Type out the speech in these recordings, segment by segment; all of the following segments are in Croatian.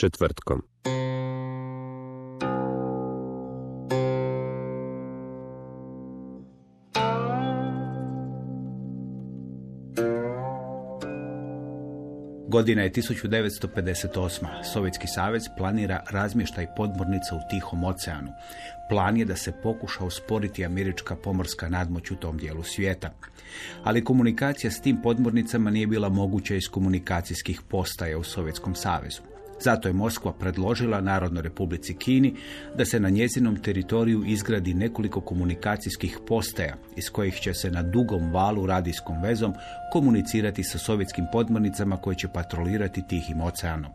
Četvrtkom. Godina je 1958. Sovjetski savez planira razmještaj podmornica u Tihom oceanu. Plan je da se pokuša usporiti američka pomorska nadmoć u tom dijelu svijeta. Ali komunikacija s tim podmornicama nije bila moguća iz komunikacijskih postaja u Sovjetskom savezu. Zato je Moskva predložila Narodnoj republici Kini da se na njezinom teritoriju izgradi nekoliko komunikacijskih postaja iz kojih će se na dugom valu radijskom vezom komunicirati sa sovjetskim podmornicama koje će patrolirati Tihim oceanom.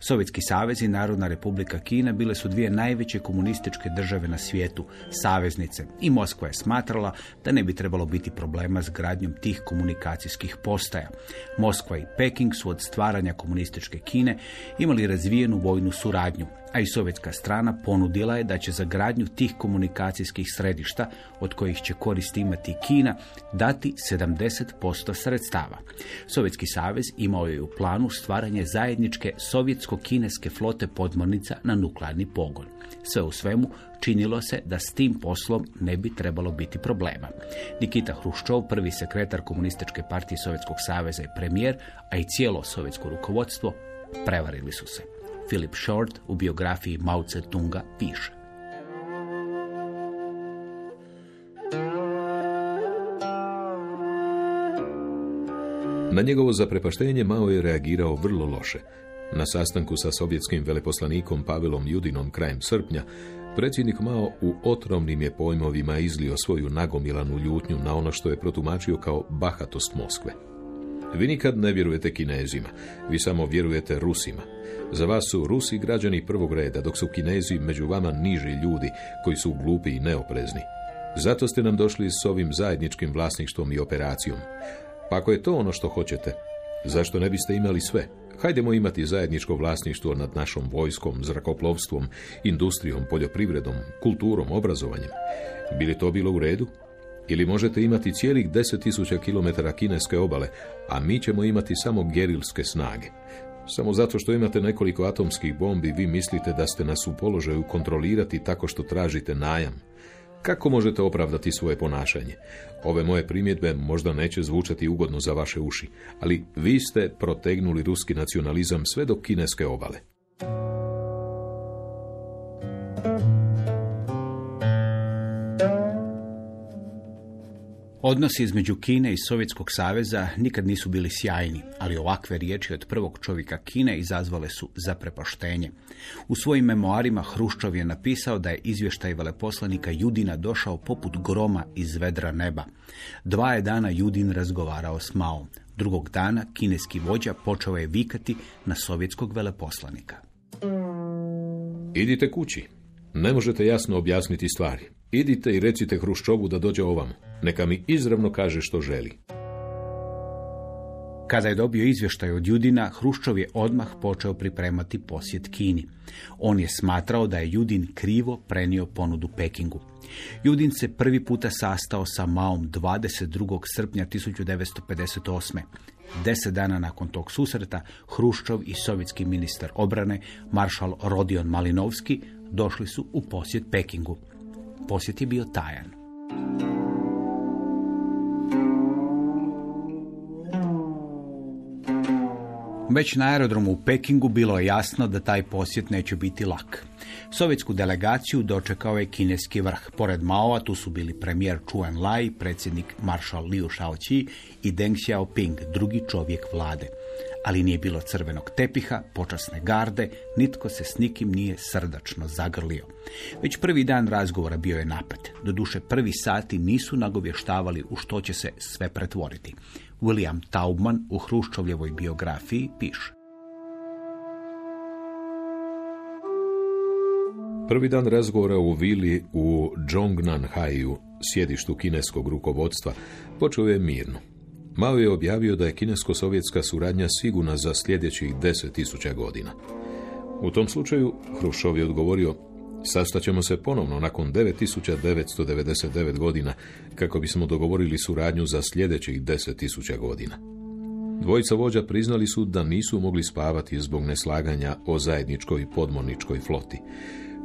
Sovjetski savez i Narodna republika Kina bile su dvije najveće komunističke države na svijetu, saveznice, i Moskva je smatrala da ne bi trebalo biti problema s gradnjom tih komunikacijskih postaja. Moskva i Peking su od stvaranja komunističke Kine imali razvijenu vojnu suradnju, a i sovjetska strana ponudila je da će za gradnju tih komunikacijskih središta, od kojih će koristi imati Kina, dati 70% sredstava. Sovjetski savez imao je u planu stvaranje zajedničke sovjetsko-kineske flote podmornica na nuklearni pogon. Sve u svemu činilo se da s tim poslom ne bi trebalo biti problema. Nikita Hruščov, prvi sekretar komunističke partije Sovjetskog saveza i premijer, a i cijelo sovjetsko rukovodstvo, prevarili su se. Philip Short u biografiji Mao Tse-tunga piše. Na njegovo zaprepaštenje Mao je reagirao vrlo loše. Na sastanku sa sovjetskim veleposlanikom Pavelom Judinom krajem srpnja, predsjednik Mao u otrovnim je pojmovima izlio svoju nagomilanu ljutnju na ono što je protumačio kao bahatost Moskve. Vi nikad ne vjerujete Kinezima, vi samo vjerujete Rusima. Za vas su Rusi građani prvog reda, dok su Kinezi među vama niži ljudi koji su glupi i neoprezni. Zato ste nam došli s ovim zajedničkim vlasništvom i operacijom. Pa ako je to ono što hoćete, zašto ne biste imali sve? Hajdemo imati zajedničko vlasništvo nad našom vojskom, zrakoplovstvom, industrijom, poljoprivredom, kulturom, obrazovanjem. Bi li to bilo u redu? Ili možete imati cijelih 10.000 km kineske obale, a mi ćemo imati samo gerilske snage. Samo zato što imate nekoliko atomskih bombi, vi mislite da ste nas u položaju kontrolirati tako što tražite najam. Kako možete opravdati svoje ponašanje? Ove moje primjedbe možda neće zvučati ugodno za vaše uši, ali vi ste protegnuli ruski nacionalizam sve do kineske obale. Odnosi između Kine i Sovjetskog saveza nikad nisu bili sjajni, ali ovakve riječi od prvog čovjeka Kine izazvale su zaprepaštenje. U svojim memoarima Hruščov je napisao da je izvještaj veleposlanika Judina došao poput groma iz vedra neba. Dva je dana Judin razgovarao s Maom. Drugog dana kineski vođa počeo je vikati na sovjetskog veleposlanika. Idite kući. Ne možete jasno objasniti stvari. Idite i recite Hruščovu da dođe ovamo. Neka mi izravno kaže što želi. Kada je dobio izvještaj od Judina, Hruščov je odmah počeo pripremati posjet Kini. On je smatrao da je Judin krivo prenio ponudu Pekingu. Judin se prvi puta sastao sa Maom 22. srpnja 1958. Deset dana nakon tog susreta, Hruščov i sovjetski ministar obrane, maršal Rodion Malinovski, došli su u posjet Pekingu. Posjet je bio tajan. Već na aerodromu u Pekingu bilo je jasno da taj posjet neće biti lak. Sovjetsku delegaciju dočekao je kineski vrh. Pored Maova tu su bili premijer Chu Enlai, predsjednik maršal Liu Shaoqi i Deng Xiaoping, drugi čovjek vlade. Ali nije bilo crvenog tepiha, počasne garde, nitko se s nikim nije srdačno zagrlio. Već prvi dan razgovora bio je napet. Doduše prvi sati nisu nagovještavali u što će se sve pretvoriti. William Taubman u Hruščovljevoj biografiji piše. Prvi dan razgovora u vili u Zhongnanhaju, sjedištu kineskog rukovodstva, počeo je mirno. Mao je objavio da je kinesko-sovjetska suradnja sigurna za sljedećih deset tisuća godina. U tom slučaju Hrušov je odgovorio Sastaćemo se ponovno nakon 9999 godina kako bismo dogovorili suradnju za sljedećih 10.000 godina. Dvojica vođa priznali su da nisu mogli spavati zbog neslaganja o zajedničkoj podmorničkoj floti.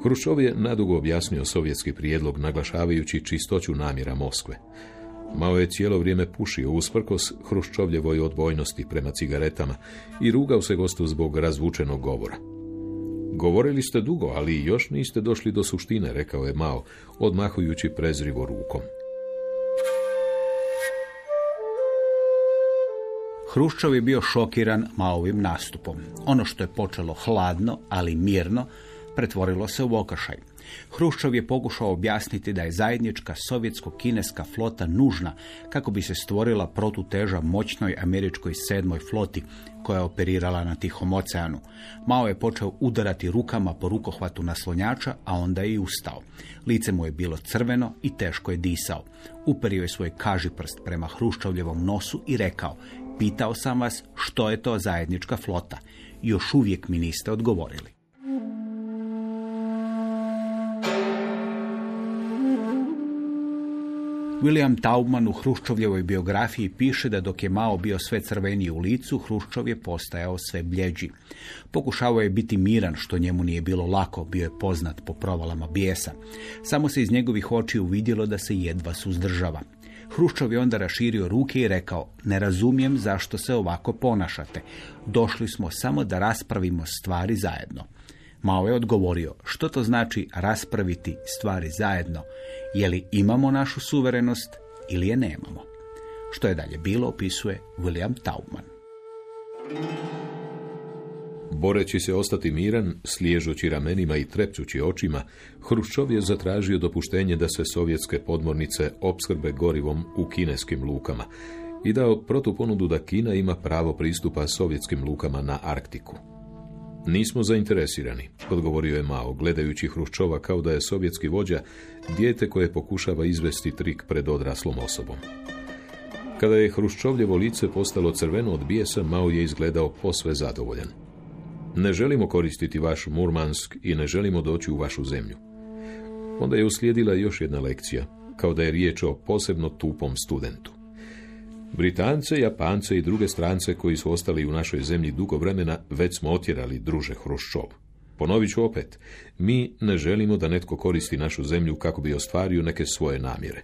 Hruščov je nadugo objasnio sovjetski prijedlog naglašavajući čistoću namjera Moskve. Mao je cijelo vrijeme pušio usprkos Hruščovljevoj odbojnosti prema cigaretama i rugao se gostu zbog razvučenog govora. Govorili ste dugo, ali još niste došli do suštine, rekao je Mao, odmahujući prezrivo rukom. Hruščov je bio šokiran Maovim nastupom. Ono što je počelo hladno, ali mirno, pretvorilo se u okršaj. Hruščov je pokušao objasniti da je zajednička sovjetsko-kineska flota nužna kako bi se stvorila protuteža moćnoj američkoj sedmoj floti koja je operirala na Tihom oceanu. Mao je počeo udarati rukama po rukohvatu naslonjača, a onda je i ustao. Lice mu je bilo crveno i teško je disao. Uperio je svoj kaži prst prema Hruščovljevom nosu i rekao, pitao sam vas što je to zajednička flota. Još uvijek mi niste odgovorili. William Taubman u Hruščovljevoj biografiji piše da dok je Mao bio sve crveniji u licu, Hruščov je postajao sve bljeđi. Pokušavao je biti miran, što njemu nije bilo lako, bio je poznat po provalama bijesa. Samo se iz njegovih očiju vidjelo da se jedva suzdržava. Hruščov je onda raširio ruke i rekao, ne razumijem zašto se ovako ponašate. Došli smo samo da raspravimo stvari zajedno. Mao je odgovorio, što to znači raspraviti stvari zajedno? Je li imamo našu suverenost ili je nemamo? Što je dalje bilo, opisuje William Taubman. Boreći se ostati miran, sliježući ramenima i trepćući očima, Hruščov je zatražio dopuštenje da se sovjetske podmornice opskrbe gorivom u kineskim lukama i dao protuponudu da Kina ima pravo pristupa sovjetskim lukama na Arktiku. Nismo zainteresirani, odgovorio je Mao, gledajući Hruščova kao da je sovjetski vođa dijete koje pokušava izvesti trik pred odraslom osobom. Kada je Hruščovljevo lice postalo crveno od bijesa, Mao je izgledao posve zadovoljan. Ne želimo koristiti vaš Murmansk i ne želimo doći u vašu zemlju. Onda je uslijedila još jedna lekcija, kao da je riječ o posebno tupom studentu. Britance, Japance i druge strance koji su ostali u našoj zemlji dugo vremena već smo otjerali druže Hruščov. Ponovit ću opet, mi ne želimo da netko koristi našu zemlju kako bi ostvario neke svoje namjere.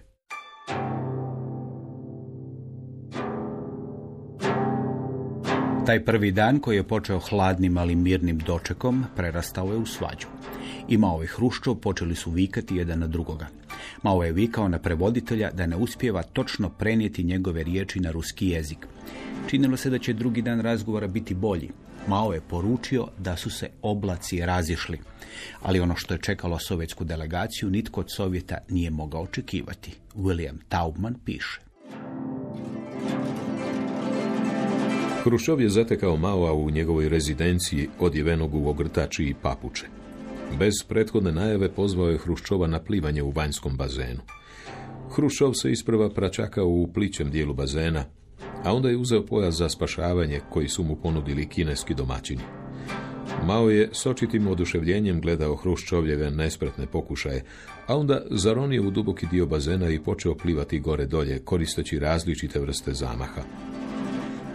Taj prvi dan koji je počeo hladnim ali mirnim dočekom prerastao je u svađu. I Mao i Hruščov počeli su vikati jedan na drugoga. Mao je vikao na prevoditelja da ne uspijeva točno prenijeti njegove riječi na ruski jezik. Činilo se da će drugi dan razgovora biti bolji. Mao je poručio da su se oblaci razišli. Ali ono što je čekalo sovjetsku delegaciju nitko od Sovjeta nije mogao očekivati. William Taubman piše. Hrušov je zatekao Maoa u njegovoj rezidenciji odjevenog u ogrtači i papuče. Bez prethodne najave pozvao je Hruščova na plivanje u vanjskom bazenu. Hrušov se isprva pračakao u plićem dijelu bazena, a onda je uzeo pojas za spašavanje koji su mu ponudili kineski domaćini. Mao je s očitim oduševljenjem gledao Hruščovljeve nespretne pokušaje, a onda zaronio u duboki dio bazena i počeo plivati gore dolje, koristeći različite vrste zamaha.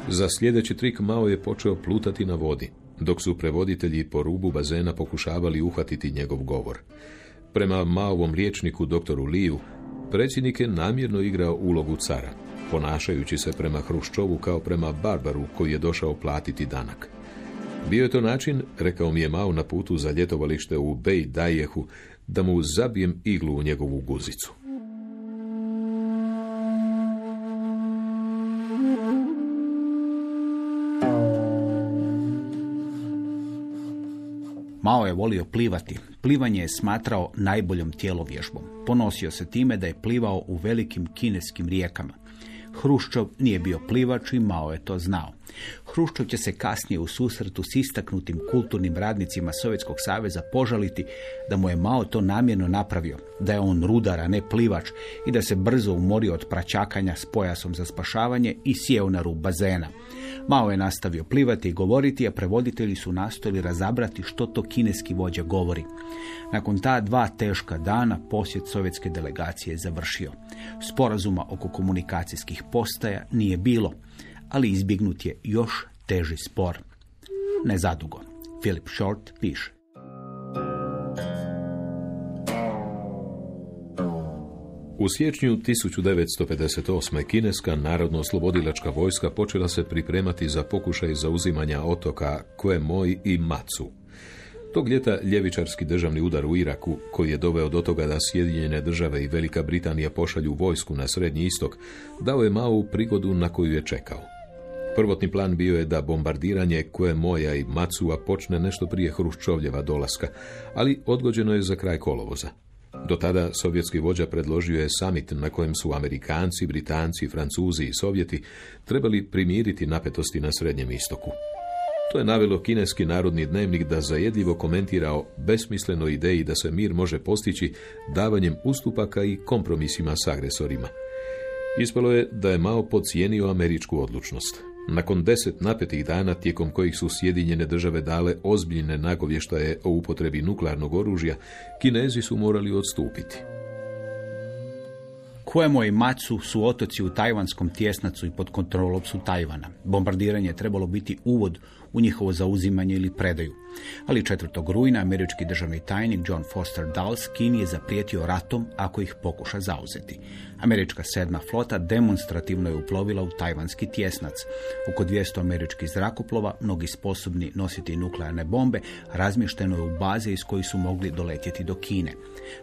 Za sljedeći trik Mao je počeo plutati na vodi, dok su prevoditelji po rubu bazena pokušavali uhvatiti njegov govor. Prema Maovom liječniku doktoru Liju, predsjednik je namjerno igrao ulogu cara, ponašajući se prema Hruščovu kao prema Barbaru koji je došao platiti danak. Bio je to način, rekao mi je Mao na putu za ljetovalište u Bej Dajehu, da mu zabijem iglu u njegovu guzicu. Mao je volio plivati. Plivanje je smatrao najboljom tijelovježbom. Ponosio se time da je plivao u velikim kineskim rijekama. Hruščov nije bio plivač i Mao je to znao. Hruščov će se kasnije u susretu s istaknutim kulturnim radnicima Sovjetskog saveza požaliti da mu je Mao to namjerno napravio, da je on rudar, a ne plivač i da se brzo umorio od pračakanja s pojasom za spašavanje i sjeo na rub bazena. Mao je nastavio plivati i govoriti, a prevoditelji su nastojali razabrati što to kineski vođa govori. Nakon ta dva teška dana posjet sovjetske delegacije je završio. Sporazuma oko komunikacijskih postaja nije bilo, ali izbjegnut je još teži spor. Nezadugo. Philip Short piše. U siječnju 1958. kineska narodno-oslobodilačka vojska počela se pripremati za pokušaj zauzimanja otoka Moj i Matsu. Tog ljeta ljevičarski državni udar u Iraku, koji je doveo do toga da Sjedinjene države i Velika Britanija pošalju vojsku na Srednji istok, dao je Mao prigodu na koju je čekao. Prvotni plan bio je da bombardiranje koje moja i Matsua počne nešto prije Hruščovljeva dolaska, ali odgođeno je za kraj kolovoza. Do tada sovjetski vođa predložio je summit na kojem su Amerikanci, Britanci, Francuzi i Sovjeti trebali primiriti napetosti na Srednjem istoku. To je navelo kineski narodni dnevnik da zajedljivo komentira o besmislenoj ideji da se mir može postići davanjem ustupaka i kompromisima s agresorima. Ispalo je da je Mao podcijenio američku odlučnost. Nakon deset napetih dana tijekom kojih su Sjedinjene države dale ozbiljne nagovještaje o upotrebi nuklearnog oružja, Kinezi su morali odstupiti. Kuemo i Matsu su otoci u tajvanskom tjesnacu i pod kontrolom su Tajvana. Bombardiranje je trebalo biti uvod u njihovo zauzimanje ili predaju. Ali 4. rujna američki državni tajnik John Foster Dulles Kini je zaprijetio ratom ako ih pokuša zauzeti. Američka sedma flota demonstrativno je uplovila u tajvanski tjesnac. Oko 200 američkih zrakoplova, mnogi sposobni nositi nuklearne bombe, razmješteno je u baze iz kojih su mogli doletjeti do Kine.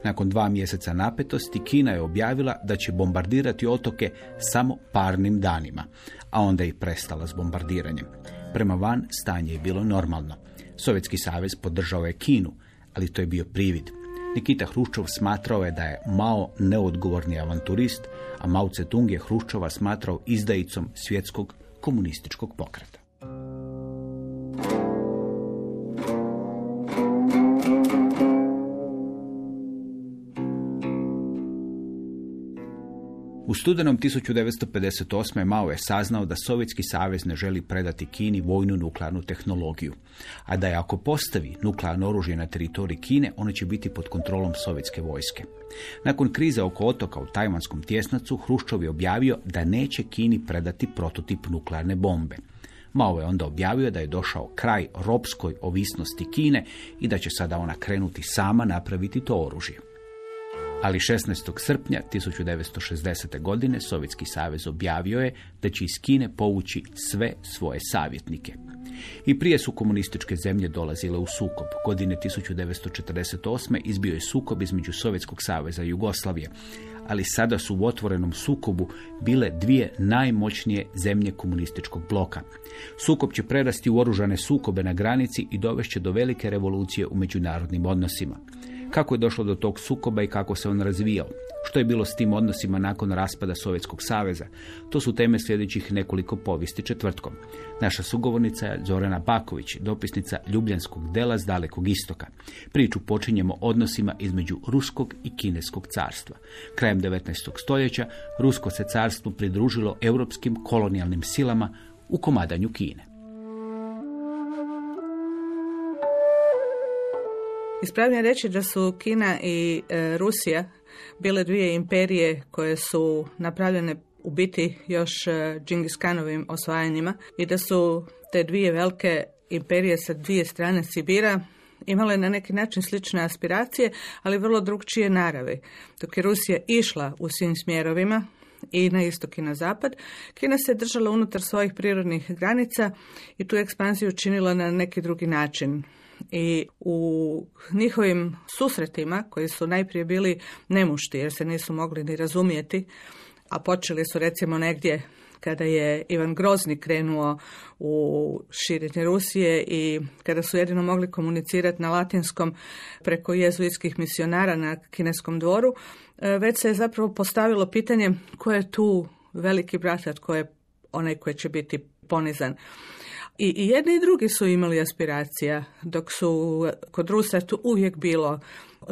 Nakon dva mjeseca napetosti Kina je objavila da će bombardirati otoke samo parnim danima, a onda i prestala s bombardiranjem. Prema van stanje je bilo normalno. Sovjetski savez podržao je Kinu, ali to je bio privid. Nikita Hruščov smatrao je da je Mao neodgovorni avanturist, a Mao Tse-tung je Hruščova smatrao izdajicom svjetskog komunističkog pokreta. U studenom 1958. Mao je saznao da Sovjetski savez ne želi predati Kini vojnu nuklearnu tehnologiju, a da je ako postavi nuklearno oružje na teritoriji Kine, ono će biti pod kontrolom sovjetske vojske. Nakon krize oko otoka u tajvanskom tjesnacu, Hruščov je objavio da neće Kini predati prototip nuklearne bombe. Mao je onda objavio da je došao kraj ropskoj ovisnosti Kine i da će sada ona krenuti sama napraviti to oružje ali 16. srpnja 1960. godine Sovjetski savez objavio je da će iz Kine povući sve svoje savjetnike. I prije su komunističke zemlje dolazile u sukob. Godine 1948. izbio je sukob između Sovjetskog saveza i Jugoslavije, ali sada su u otvorenom sukobu bile dvije najmoćnije zemlje komunističkog bloka. Sukob će prerasti u oružane sukobe na granici i dovešće do velike revolucije u međunarodnim odnosima. Kako je došlo do tog sukoba i kako se on razvijao? Što je bilo s tim odnosima nakon raspada Sovjetskog saveza? To su teme sljedećih nekoliko povijesti četvrtkom. Naša sugovornica je Zorana Baković, dopisnica Ljubljanskog dela s dalekog istoka. Priču počinjemo odnosima između Ruskog i Kineskog carstva. Krajem 19. stoljeća Rusko se carstvo pridružilo europskim kolonijalnim silama u komadanju Kine. Ispravljam reći da su Kina i e, Rusija bile dvije imperije koje su napravljene u biti još e, Džingis Kanovim osvajanjima i da su te dvije velike imperije sa dvije strane Sibira imale na neki način slične aspiracije, ali vrlo drugčije naravi. Dok je Rusija išla u svim smjerovima, i na istok i na zapad. Kina se držala unutar svojih prirodnih granica i tu ekspanziju činila na neki drugi način. I u njihovim susretima, koji su najprije bili nemušti jer se nisu mogli ni razumijeti, a počeli su recimo negdje kada je Ivan Grozni krenuo u širenje Rusije i kada su jedino mogli komunicirati na latinskom preko jezuitskih misionara na kineskom dvoru, e, već se je zapravo postavilo pitanje ko je tu veliki brat, tko je onaj koji će biti ponizan. I, I jedni i drugi su imali aspiracija, dok su kod Rusa tu uvijek bilo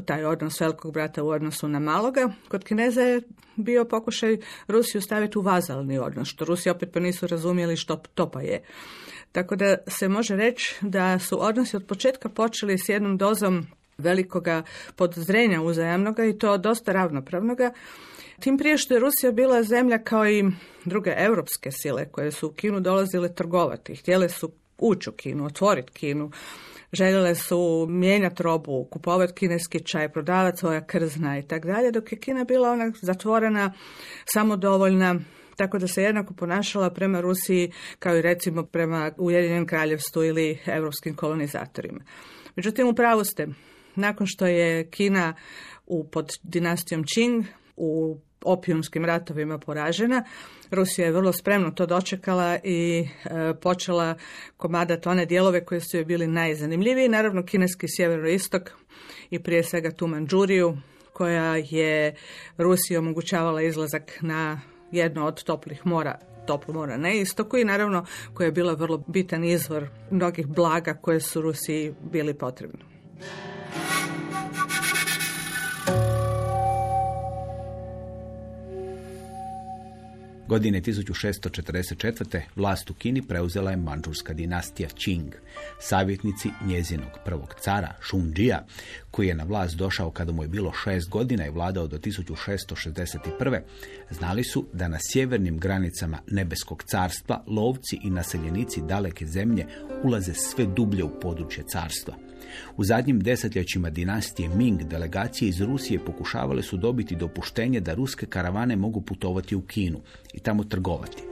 taj odnos velikog brata u odnosu na maloga. Kod Kineza je bio pokušaj Rusiju staviti u vazalni odnos, što Rusi opet pa nisu razumjeli što to pa je. Tako da se može reći da su odnosi od početka počeli s jednom dozom velikoga podozrenja uzajamnoga i to dosta ravnopravnoga. Tim prije što je Rusija bila zemlja kao i druge europske sile koje su u Kinu dolazile trgovati. Htjele su ući u Kinu, otvoriti Kinu, željele su mijenjati robu, kupovati kineski čaj, prodavati svoja krzna i tako dalje, dok je Kina bila ona zatvorena, samodovoljna, tako da se jednako ponašala prema Rusiji kao i recimo prema Ujedinjenom kraljevstvu ili europskim kolonizatorima. Međutim, u pravu ste, nakon što je Kina u, pod dinastijom Qing u opijumskim ratovima poražena. Rusija je vrlo spremno to dočekala i e, počela komadati one dijelove koji su joj bili najzanimljiviji. Naravno, kineski sjeveroistok i prije svega tu Manđuriju, koja je Rusiji omogućavala izlazak na jedno od toplih mora toplo mora na istoku i naravno koja je bila vrlo bitan izvor mnogih blaga koje su Rusiji bili potrebni. Godine 1644. vlast u Kini preuzela je manđurska dinastija Qing. Savjetnici njezinog prvog cara, Shunjia, koji je na vlast došao kada mu je bilo šest godina i vladao do 1661. znali su da na sjevernim granicama nebeskog carstva lovci i naseljenici daleke zemlje ulaze sve dublje u područje carstva. U zadnjim desetljećima dinastije Ming delegacije iz Rusije pokušavale su dobiti dopuštenje da ruske karavane mogu putovati u Kinu i tamo trgovati.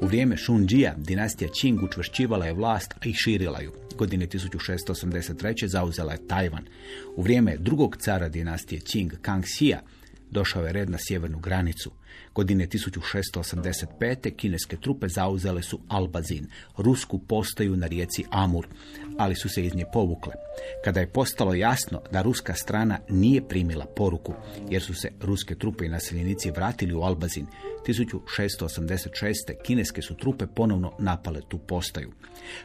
U vrijeme Shunjia dinastija Qing učvršćivala je vlast, a i širila ju. Godine 1683. zauzela je Tajvan. U vrijeme drugog cara dinastije Qing, Kang Xia, došao je red na sjevernu granicu. Godine 1685. kineske trupe zauzele su Albazin, rusku postaju na rijeci Amur, ali su se iz nje povukle. Kada je postalo jasno da ruska strana nije primila poruku, jer su se ruske trupe i naseljenici vratili u Albazin, 1686. kineske su trupe ponovno napale tu postaju.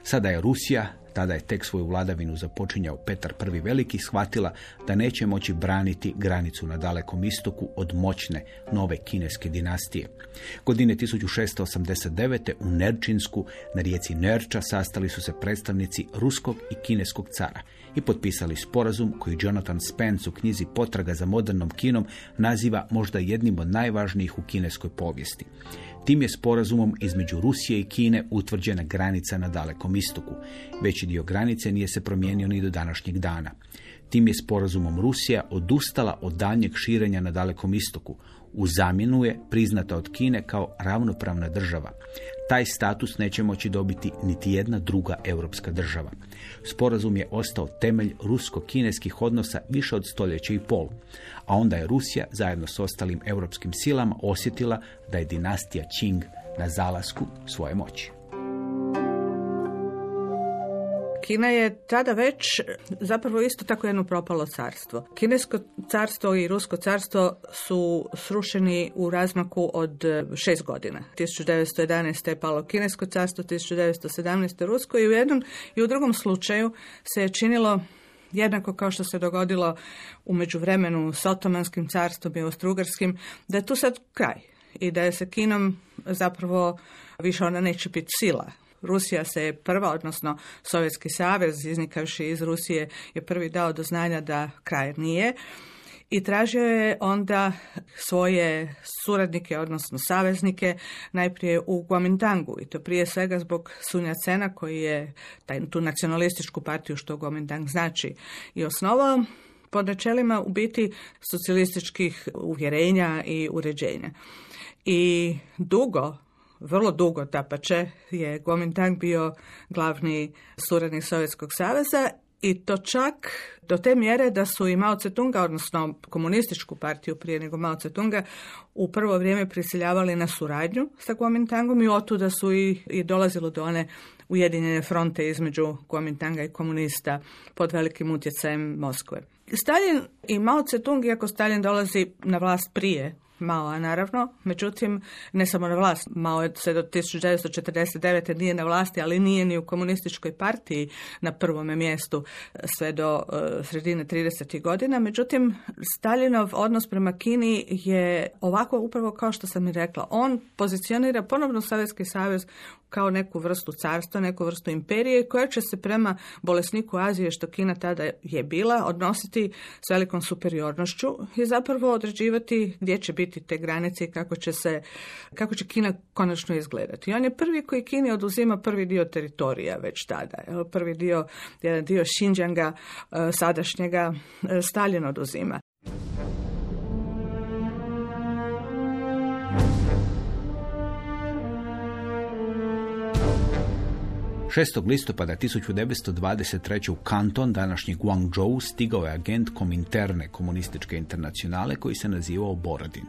Sada je Rusija tada je tek svoju vladavinu započinjao Petar I. Veliki, shvatila da neće moći braniti granicu na dalekom istoku od moćne nove kineske dinastije. Godine 1689. u Nerčinsku na rijeci Nerča sastali su se predstavnici ruskog i kineskog cara i potpisali sporazum koji Jonathan Spence u knjizi Potraga za modernom kinom naziva možda jednim od najvažnijih u kineskoj povijesti. Tim je sporazumom između Rusije i Kine utvrđena granica na dalekom istoku. Veći dio granice nije se promijenio ni do današnjeg dana. Tim je sporazumom Rusija odustala od daljnjeg širenja na dalekom istoku. U zamjenu je priznata od Kine kao ravnopravna država. Taj status neće moći dobiti niti jedna druga europska država. Sporazum je ostao temelj rusko-kineskih odnosa više od stoljeća i pol, a onda je Rusija zajedno s ostalim europskim silama osjetila da je dinastija Qing na zalasku svoje moći. Kina je tada već zapravo isto tako jedno propalo carstvo. Kinesko carstvo i Rusko carstvo su srušeni u razmaku od e, šest godina. 1911. je palo Kinesko carstvo, 1917. Rusko i u jednom i u drugom slučaju se je činilo jednako kao što se dogodilo u međuvremenu s Otomanskim carstvom i Austrougarskim, da je tu sad kraj i da je se Kinom zapravo više ona neće biti sila Rusija se je prva, odnosno Sovjetski savez, iznikavši iz Rusije, je prvi dao do znanja da kraj nije i tražio je onda svoje suradnike, odnosno saveznike, najprije u Guomintangu i to prije svega zbog Sunja Cena koji je taj, tu nacionalističku partiju što Guomindang znači i osnovao pod načelima u biti socijalističkih uvjerenja i uređenja. I dugo, vrlo dugo dapače, je Kuomintang bio glavni suradnik Sovjetskog saveza i to čak do te mjere da su i Mao Tse-tunga, odnosno komunističku partiju prije nego Mao Tse-tunga, u prvo vrijeme prisiljavali na suradnju sa Kuomintangom i otuda su i, i dolazilo do one ujedinjene fronte između Kuomintanga i komunista pod velikim utjecajem Moskve. Stalin i Mao Tse-tung, iako Stalin dolazi na vlast prije Mao, naravno, međutim, ne samo na vlast, Mao je se do 1949. nije na vlasti, ali nije ni u komunističkoj partiji na prvome mjestu sve do uh, sredine 30. godina. Međutim, Stalinov odnos prema Kini je ovako upravo kao što sam i rekla. On pozicionira ponovno Sovjetski savez kao neku vrstu carstva, neku vrstu imperije koja će se prema bolesniku Azije, što Kina tada je bila, odnositi s velikom superiornošću i zapravo određivati gdje će biti te granice i kako će, se, kako će Kina konačno izgledati. I on je prvi koji Kini oduzima prvi dio teritorija već tada. Prvi dio, jedan dio Xinjianga e, sadašnjega e, Stalin oduzima. 6. listopada 1923. u Kanton, današnji Guangzhou, stigao je agent Kominterne komunističke internacionale koji se nazivao Borodin.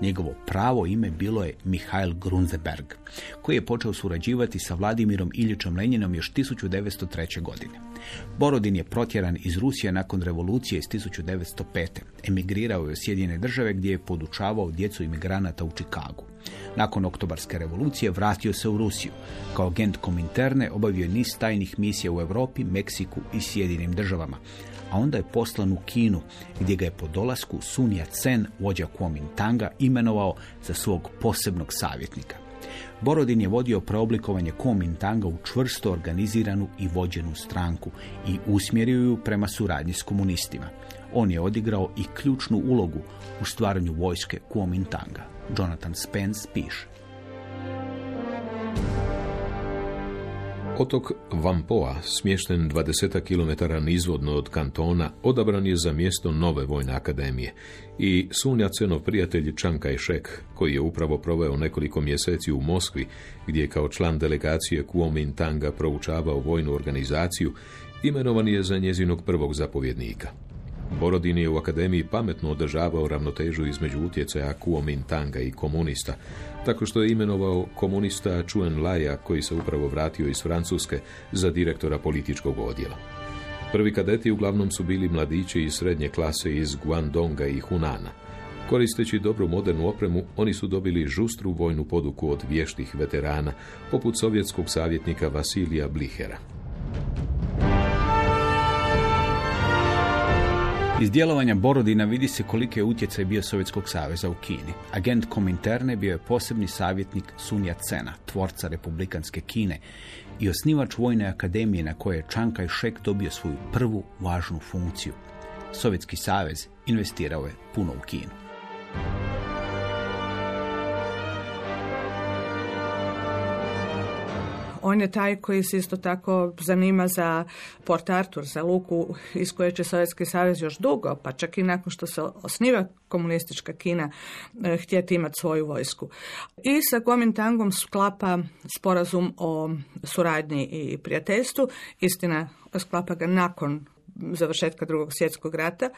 Njegovo pravo ime bilo je Mihail Grunzeberg, koji je počeo surađivati sa Vladimirom Iljičom Lenjinom još 1903. godine. Borodin je protjeran iz Rusije nakon revolucije iz 1905. Emigrirao je u Sjedinjene države gdje je podučavao djecu imigranata u Čikagu. Nakon oktobarske revolucije vratio se u Rusiju. Kao agent Kominterne obavio je niz tajnih misija u Europi, Meksiku i Sjedinim državama. A onda je poslan u Kinu, gdje ga je po dolasku Sunja Cen, vođa Kuomintanga, imenovao za svog posebnog savjetnika. Borodin je vodio preoblikovanje Kuomintanga u čvrsto organiziranu i vođenu stranku i usmjerio ju prema suradnji s komunistima. On je odigrao i ključnu ulogu u stvaranju vojske Kuomintanga. Jonathan Spence piše. Otok Vampoa, smješten 20 km nizvodno od kantona, odabran je za mjesto nove vojne akademije i Sun Yat-senov prijatelj Chiang Kai-shek, koji je upravo proveo nekoliko mjeseci u Moskvi, gdje je kao član delegacije Kuomintanga proučavao vojnu organizaciju, imenovan je za njezinog prvog zapovjednika. Borodin je u akademiji pametno održavao ravnotežu između utjecaja Kuomintanga i komunista, tako što je imenovao komunista Chuen Laja, koji se upravo vratio iz Francuske, za direktora političkog odjela. Prvi kadeti uglavnom su bili mladići iz srednje klase iz Guangdonga i Hunana. Koristeći dobru modernu opremu, oni su dobili žustru vojnu poduku od vještih veterana, poput sovjetskog savjetnika Vasilija Blihera. Iz djelovanja Borodina vidi se koliki je utjecaj bio Sovjetskog saveza u Kini. Agent Kominterne bio je posebni savjetnik Sunja Cena, tvorca republikanske Kine i osnivač Vojne akademije na kojoj je Chiang Kai-shek dobio svoju prvu važnu funkciju. Sovjetski savez investirao je puno u Kinu. On je taj koji se isto tako zanima za Port Arthur, za luku iz koje će Sovjetski savez još dugo, pa čak i nakon što se osniva komunistička Kina, eh, htjeti imati svoju vojsku. I sa Kuomintangom sklapa sporazum o suradnji i prijateljstvu. Istina, sklapa ga nakon završetka drugog svjetskog rata,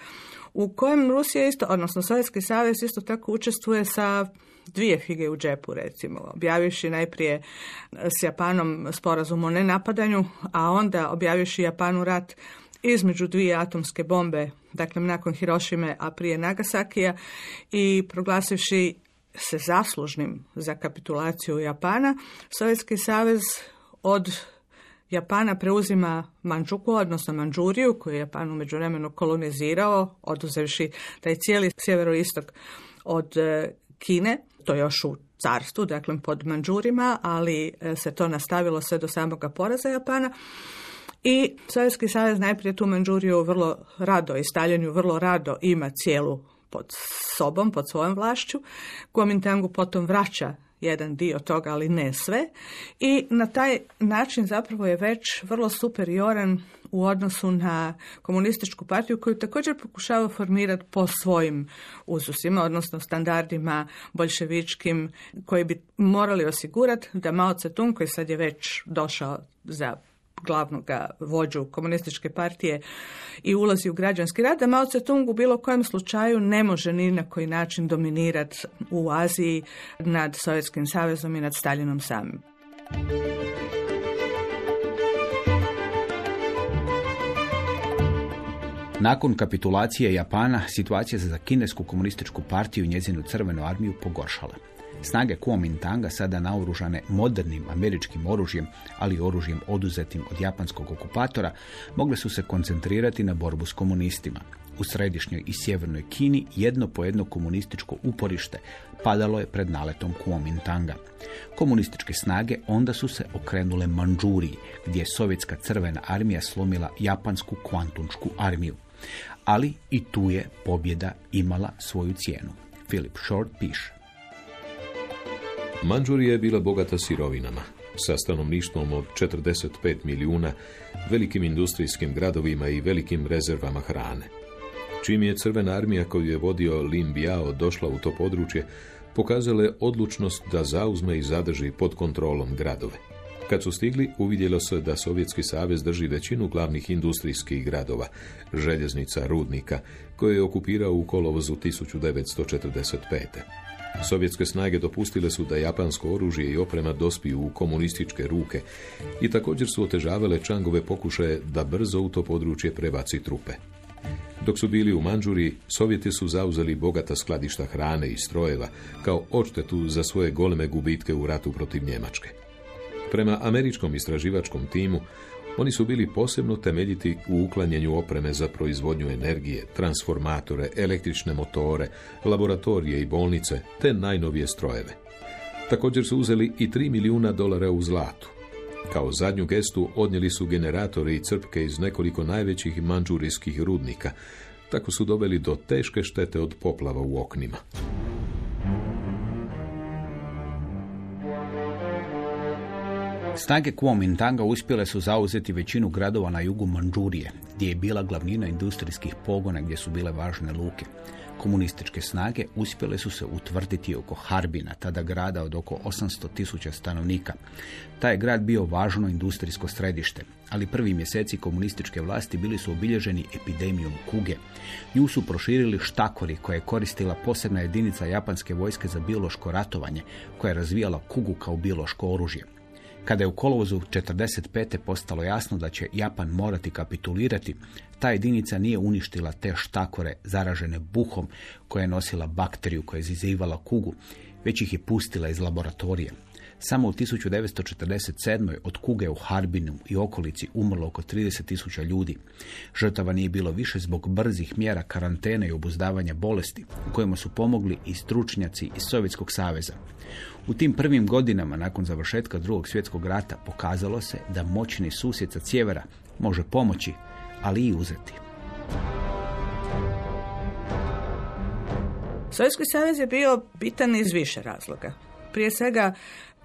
u kojem Rusija isto, odnosno Sovjetski savez isto tako učestvuje sa dvije fige u džepu, recimo, objavivši najprije s Japanom sporazum o nenapadanju, a onda objavivši Japanu rat između dvije atomske bombe, dakle nakon Hirošime, a prije Nagasakija, i proglasivši se zaslužnim za kapitulaciju Japana, Sovjetski savez od Japana preuzima Manđuku, odnosno Manđuriju, koju je Japan u međuvremenu kolonizirao, oduzevši taj cijeli sjeveroistok od e, Kine, to još u carstvu, dakle pod Manđurima, ali e, se to nastavilo sve do samoga poraza Japana. I Sovjetski savez najprije tu Manđuriju vrlo rado i Stalin vrlo rado ima cijelu pod sobom, pod svojom vlašću. Kuomintangu potom vraća jedan dio toga, ali ne sve. I na taj način zapravo je već vrlo superioran u odnosu na komunističku partiju koju također pokušava formirati po svojim uzusima, odnosno standardima bolševičkim koji bi morali osigurati da Mao Tse-tung koji sad je već došao za glavnog vođu komunističke partije i ulazi u građanski rad, da Mao Tse-tung u bilo kojem slučaju ne može ni na koji način dominirati u Aziji nad Sovjetskim savezom i nad Stalinom samim. Nakon kapitulacije Japana, situacija za kinesku komunističku partiju i njezinu crvenu armiju pogoršala. Snage Kuomintanga, sada naoružane modernim američkim oružjem, ali oružjem oduzetim od japanskog okupatora, mogle su se koncentrirati na borbu s komunistima. U središnjoj i sjevernoj Kini jedno po jedno komunističko uporište padalo je pred naletom Kuomintanga. Komunističke snage onda su se okrenule Manđuriji, gdje je sovjetska crvena armija slomila japansku kvantunčku armiju. Ali i tu je pobjeda imala svoju cijenu. Philip Short piše. Manđurija je bila bogata sirovinama, sa stanovništvom od 45 milijuna, velikim industrijskim gradovima i velikim rezervama hrane. Čim je crvena armija koju je vodio Lin Biao došla u to područje, pokazala odlučnost da zauzme i zadrži pod kontrolom gradove. Kad su stigli, uvidjelo se da Sovjetski savez drži većinu glavnih industrijskih gradova, željeznica, rudnika, koje je okupirao u kolovozu 1945. Sovjetske snage dopustile su da japansko oružje i oprema dospiju u komunističke ruke i također su otežavale Čangove pokušaje da brzo u to područje prebaci trupe. Dok su bili u Manđuri, Sovjeti su zauzeli bogata skladišta hrane i strojeva kao odštetu za svoje goleme gubitke u ratu protiv Njemačke. Prema američkom istraživačkom timu, oni su bili posebno temeljiti u uklanjanju opreme za proizvodnju energije, transformatore, električne motore, laboratorije i bolnice, te najnovije strojeve. Također su uzeli i 3 milijuna dolara u zlatu. Kao zadnju gestu odnijeli su generatore i crpke iz nekoliko najvećih manđurijskih rudnika. Tako su doveli do teške štete od poplava u oknima. Snage Kuomintanga uspjele su zauzeti većinu gradova na jugu Manđurije, gdje je bila glavnina industrijskih pogona gdje su bile važne luke. Komunističke snage uspjele su se utvrditi oko Harbina, tada grada od oko 800 tisuća stanovnika. Taj je grad bio važno industrijsko središte, ali prvi mjeseci komunističke vlasti bili su obilježeni epidemijom kuge. Nju su proširili štakori koje je koristila posebna jedinica japanske vojske za biološko ratovanje, koja je razvijala kugu kao biološko oružje. Kada je u kolovozu 45. postalo jasno da će Japan morati kapitulirati, ta jedinica nije uništila te štakore zaražene buhom koja je nosila bakteriju koja je izazivala kugu, već ih je pustila iz laboratorije. Samo u 1947. od kuge u Harbinu i okolici umrlo oko 30.000 ljudi. Žrtava nije bilo više zbog brzih mjera karantene i obuzdavanja bolesti, u kojima su pomogli i stručnjaci iz Sovjetskog saveza. U tim prvim godinama nakon završetka drugog svjetskog rata pokazalo se da moćni susjed sa sjevera može pomoći, ali i uzeti. Sovjetski savez je bio bitan iz više razloga. Prije svega,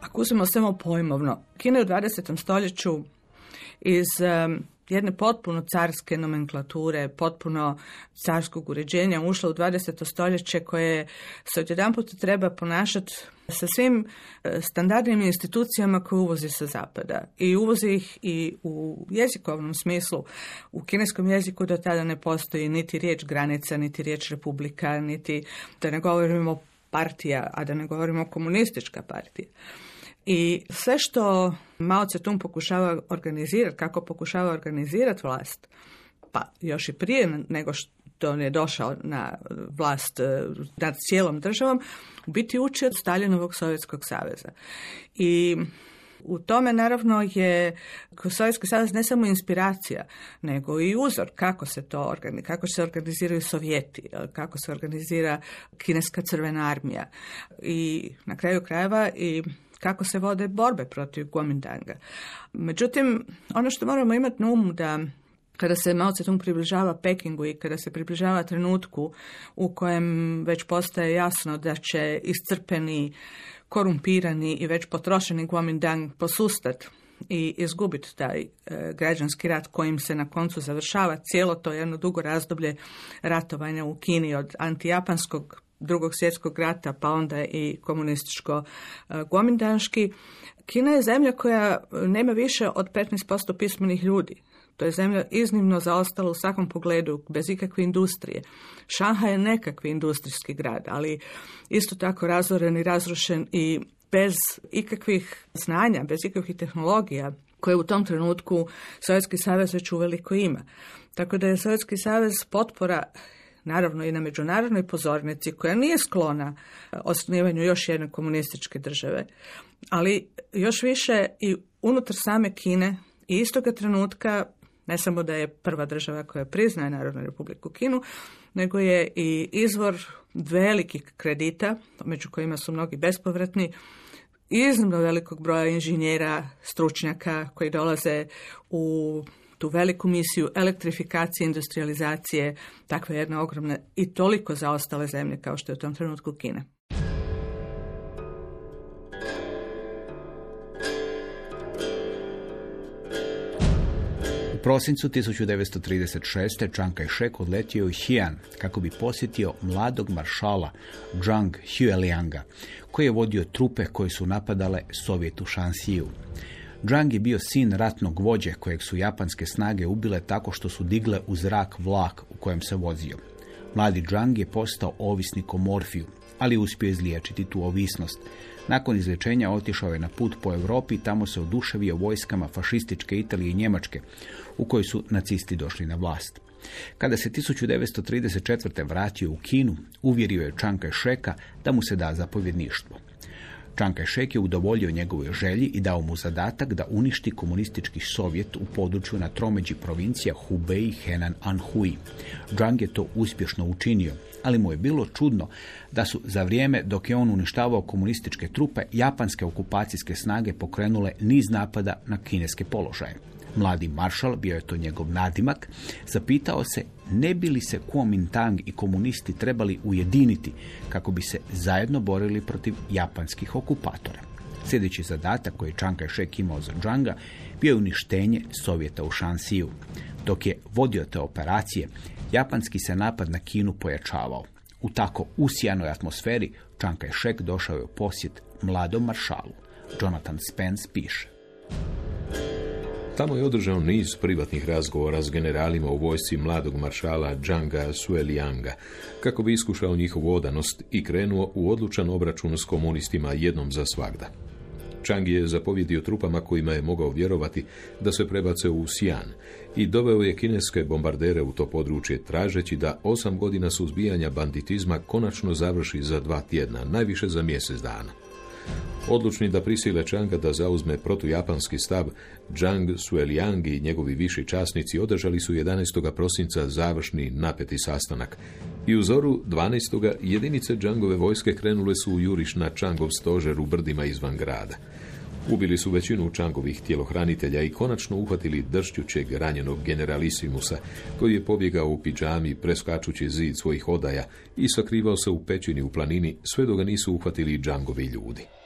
ako uzmemo samo pojmovno, Kina je u 20. stoljeću iz jedne potpuno carske nomenklature, potpuno carskog uređenja ušla u 20. stoljeće koje se odjedanput treba ponašati sa svim e, standardnim institucijama koje uvozi sa zapada. I uvozi ih i u jezikovnom smislu. U kineskom jeziku do tada ne postoji niti riječ granica, niti riječ republika, niti da ne govorimo partija, a da ne govorimo komunistička partija. I sve što Mao Tse-tung pokušava organizirati, kako pokušava organizirati vlast, pa još i prije nego što on je došao na vlast e, nad cijelom državom, u biti uči od Staljinovog Sovjetskog saveza. I u tome naravno je Sovjetski savez ne samo inspiracija, nego i uzor kako se to organizira, kako se organiziraju Sovjeti, kako se organizira kineska crvena armija i na kraju krajeva i kako se vode borbe protiv Kuomintanga. Međutim, ono što moramo imati na umu da kada se Mao Tse-tung približava Pekingu i kada se približava trenutku u kojem već postaje jasno da će iscrpeni korumpirani i već potrošeni Kuomintang posustat i izgubiti taj e, građanski rat kojim se na koncu završava cijelo to jedno dugo razdoblje ratovanja u Kini od antijapanskog drugog svjetskog rata pa onda i komunističko e, gomindanški. Kina je zemlja koja nema više od 15% pismenih ljudi. To je zemlja iznimno zaostala u svakom pogledu, bez ikakve industrije. Šanha je nekakvi industrijski grad, ali isto tako razoren i razrušen i bez ikakvih znanja, bez ikakvih tehnologija koje u tom trenutku Sovjetski savez već uveliko ima. Tako da je Sovjetski savez potpora naravno i na međunarodnoj pozornici koja nije sklona osnivanju još jedne komunističke države, ali još više i unutar same Kine i istoga trenutka ne samo da je prva država koja priznaje Narodnu republiku Kinu, nego je i izvor velikih kredita, među kojima su mnogi bespovratni, iznimno velikog broja inženjera, stručnjaka koji dolaze u tu veliku misiju elektrifikacije, industrializacije takve jedne ogromne i toliko zaostale zemlje kao što je u tom trenutku Kina. U prosincu 1936. Chiang Kai-shek odletio u Xi'an kako bi posjetio mladog maršala Zhang Huelianga, koji je vodio trupe koje su napadale Sovjetu Shansiju. Zhang je bio sin ratnog vođe kojeg su japanske snage ubile tako što su digle u zrak vlak u kojem se vozio. Mladi Zhang je postao ovisnik o morfiju, ali uspio izliječiti tu ovisnost. Nakon izlječenja otišao je na put po Europi i tamo se oduševio vojskama fašističke Italije i Njemačke, u kojoj su nacisti došli na vlast. Kada se 1934. vratio u Kinu, uvjerio je Chiang Kai-sheka da mu se da zapovjedništvo. Chiang Kai-shek je udovoljio njegovoj želji i dao mu zadatak da uništi komunistički sovjet u području na tromeđi provincija Hubei, Henan, Anhui. Zhang je to uspješno učinio, ali mu je bilo čudno da su za vrijeme dok je on uništavao komunističke trupe, japanske okupacijske snage pokrenule niz napada na kineske položaje. Mladi maršal, bio je to njegov nadimak, zapitao se ne bi li se Kuomintang i komunisti trebali ujediniti kako bi se zajedno borili protiv japanskih okupatora. Sljedeći zadatak koji je Chiang Kai-shek imao za Džanga bio je uništenje Sovjeta u Šansiju. Dok je vodio te operacije, japanski se napad na Kinu pojačavao. U tako usijanoj atmosferi Chiang Kai-shek došao je u posjet mladom maršalu. Jonathan Spence piše. Tamo je održao niz privatnih razgovora s generalima u vojsci mladog maršala Džanga Suelianga, kako bi iskušao njihovu odanost i krenuo u odlučan obračun s komunistima jednom za svagda. Chang je zapovjedio trupama kojima je mogao vjerovati da se prebace u Sijan i doveo je kineske bombardere u to područje tražeći da osam godina suzbijanja banditizma konačno završi za dva tjedna, najviše za mjesec dana. Odlučni da prisile Changa da zauzme protujapanski stav, Zhang Sueliang i njegovi viši časnici održali su 11. prosinca završni napeti sastanak. I u zoru 12. jedinice Džangove vojske krenule su u juriš na Changov stožer u brdima izvan grada. Ubili su većinu Čangovih tjelohranitelja i konačno uhvatili dršćućeg ranjenog generalisimusa, koji je pobjegao u pidžami preskačući zid svojih odaja i sakrivao se u pećini u planini, sve dok ga nisu uhvatili Džangovi ljudi.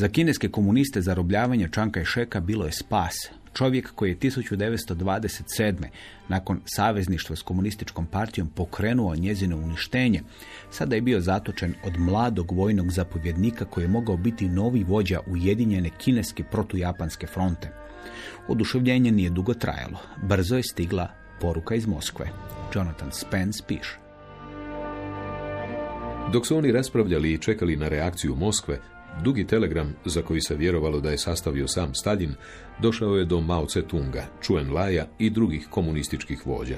Za kineske komuniste zarobljavanje Čanka Šeka bilo je spas. Čovjek koji je 1927. nakon savezništva s komunističkom partijom pokrenuo njezino uništenje, sada je bio zatočen od mladog vojnog zapovjednika koji je mogao biti novi vođa Ujedinjene kineske protujapanske fronte. Oduševljenje nije dugo trajalo. Brzo je stigla poruka iz Moskve. Jonathan Spence piše. Dok su oni raspravljali i čekali na reakciju Moskve, dugi telegram, za koji se vjerovalo da je sastavio sam Stalin, došao je do Mao Tse-tunga, Chuen Laja i drugih komunističkih vođa.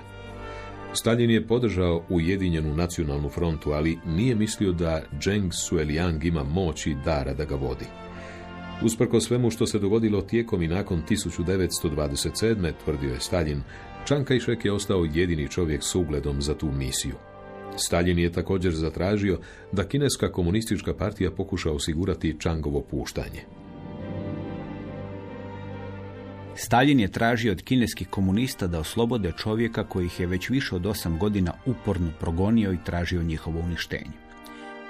Stalin je podržao Ujedinjenu nacionalnu frontu, ali nije mislio da Zheng Sueliang ima moć i dara da ga vodi. Usprko svemu što se dogodilo tijekom i nakon 1927. tvrdio je Stalin, Kai-shek je ostao jedini čovjek s ugledom za tu misiju. Stalin je također zatražio da kineska komunistička partija pokuša osigurati Čangovo puštanje. Stalin je tražio od kineskih komunista da oslobode čovjeka koji ih je već više od osam godina uporno progonio i tražio njihovo uništenje.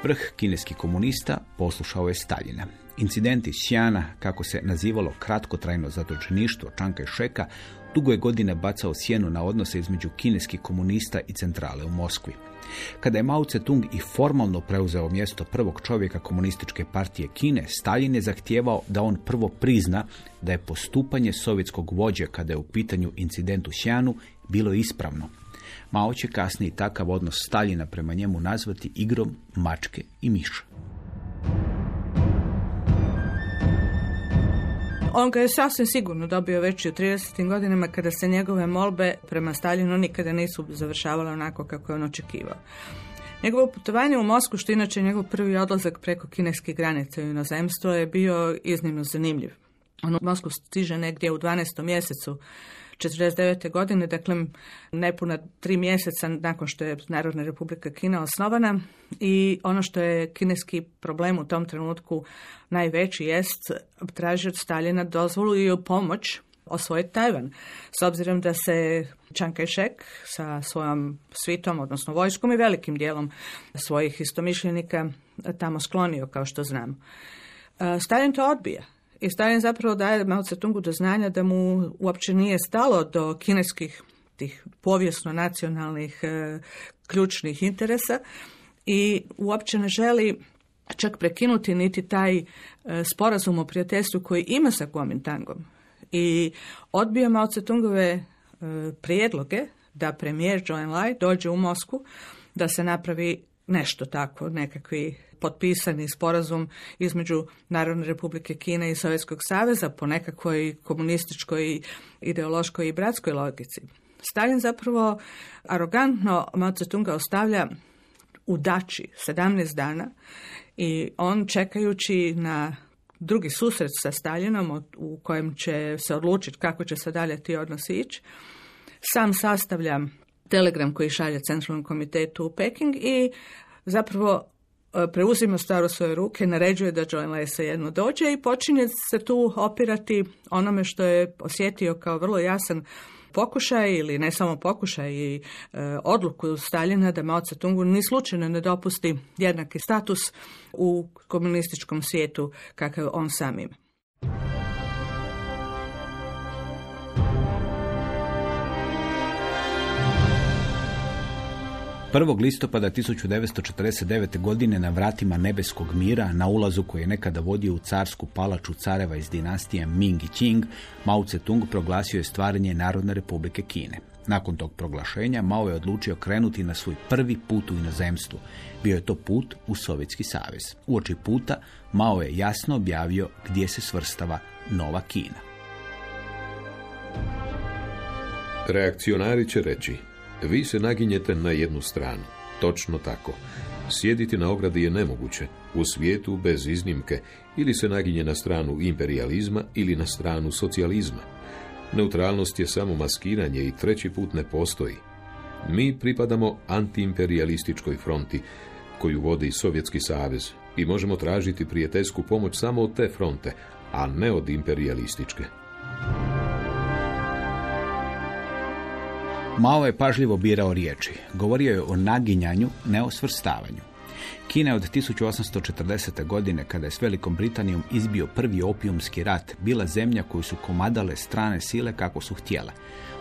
Vrh kineskih komunista poslušao je Staljina. Incidenti Sjana, kako se nazivalo kratkotrajno zatočeništvo Čanka Šeka, dugo je godine bacao sjenu na odnose između kineskih komunista i centrale u Moskvi. Kada je Mao Tse-tung i formalno preuzeo mjesto prvog čovjeka komunističke partije Kine, Stalin je zahtijevao da on prvo prizna da je postupanje sovjetskog vođe kada je u pitanju incident u Sjanu bilo ispravno. Mao će kasnije takav odnos Staljina prema njemu nazvati igrom mačke i miša. On ga je sasvim sigurno dobio već u 30. godinama kada se njegove molbe prema Staljinu nikada nisu završavale onako kako je on očekivao. Njegovo putovanje u Mosku, što inače njegov prvi odlazak preko kineske granice u inozemstvo, je bio iznimno zanimljiv. On u Mosku stiže negdje u 12. mjesecu 1949. godine, dakle nepuna tri mjeseca nakon što je Narodna republika Kina osnovana i ono što je kineski problem u tom trenutku najveći jest traži od Staljina dozvolu i pomoć osvojiti Tajvan. S obzirom da se Chiang Kai-shek sa svojom svitom, odnosno vojskom i velikim dijelom svojih istomišljenika tamo sklonio, kao što znamo. Stalin to odbija i Stalin zapravo daje Mao Tse-tungu do znanja da mu uopće nije stalo do kineskih tih povijesno nacionalnih e, ključnih interesa i uopće ne želi čak prekinuti niti taj e, sporazum o prijateljstvu koji ima sa Kuomintangom. I odbija Mao Tse-tungove e, prijedloge da premijer Zhou Enlai dođe u Mosku da se napravi nešto tako, nekakvi potpisani sporazum između Narodne republike Kine i Sovjetskog saveza po nekakvoj komunističkoj, ideološkoj i bratskoj logici. Stalin zapravo arogantno Mao Tse-tunga ostavlja u dači 17 dana i on čekajući na drugi susret sa Stalinom u kojem će se odlučiti kako će se dalje ti odnosi ići, sam sastavlja telegram koji šalje Centralnom komitetu u Peking i zapravo preuzima stvar u svoje ruke, naređuje da John Lay jedno dođe i počinje se tu opirati onome što je osjetio kao vrlo jasan pokušaj ili ne samo pokušaj i e, odluku Staljina da Mao Tse-tungu ni slučajno ne dopusti jednaki status u komunističkom svijetu kakav on sam ima. 1. listopada 1949. godine na vratima nebeskog mira, na ulazu koji je nekada vodio u carsku palaču careva iz dinastije Ming i Qing, Mao Tse-tung proglasio je stvaranje Narodne republike Kine. Nakon tog proglašenja Mao je odlučio krenuti na svoj prvi put u inozemstvu. Bio je to put u Sovjetski savez. Uoči puta Mao je jasno objavio gdje se svrstava Nova Kina. Reakcionari će reći vi se naginjete na jednu stranu. Točno tako. Sjediti na ogradi je nemoguće. U svijetu bez iznimke ili se naginje na stranu imperializma ili na stranu socijalizma. Neutralnost je samo maskiranje i treći put ne postoji. Mi pripadamo antiimperialističkoj fronti koju vodi Sovjetski savez i možemo tražiti prijateljsku pomoć samo od te fronte, a ne od imperialističke. Mao je pažljivo birao riječi. Govorio je o naginjanju, ne o svrstavanju. Kina je od 1840. godine, kada je s Velikom Britanijom izbio prvi opijumski rat, bila zemlja koju su komadale strane sile kako su htjele.